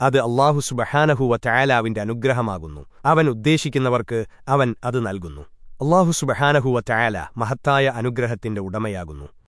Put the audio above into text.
അത് അള്ളാഹു സുബഹാനഹുവ ചായാലാവിന്റെ അനുഗ്രഹമാകുന്നു. അവൻ ഉദ്ദേശിക്കുന്നവർക്ക് അവൻ അത് നൽകുന്നു. അള്ളാഹു സുബഹാനഹുവ ചായാല മഹത്തായ അനുഗ്രഹത്തിന്റെ ഉടമയാകുന്നു.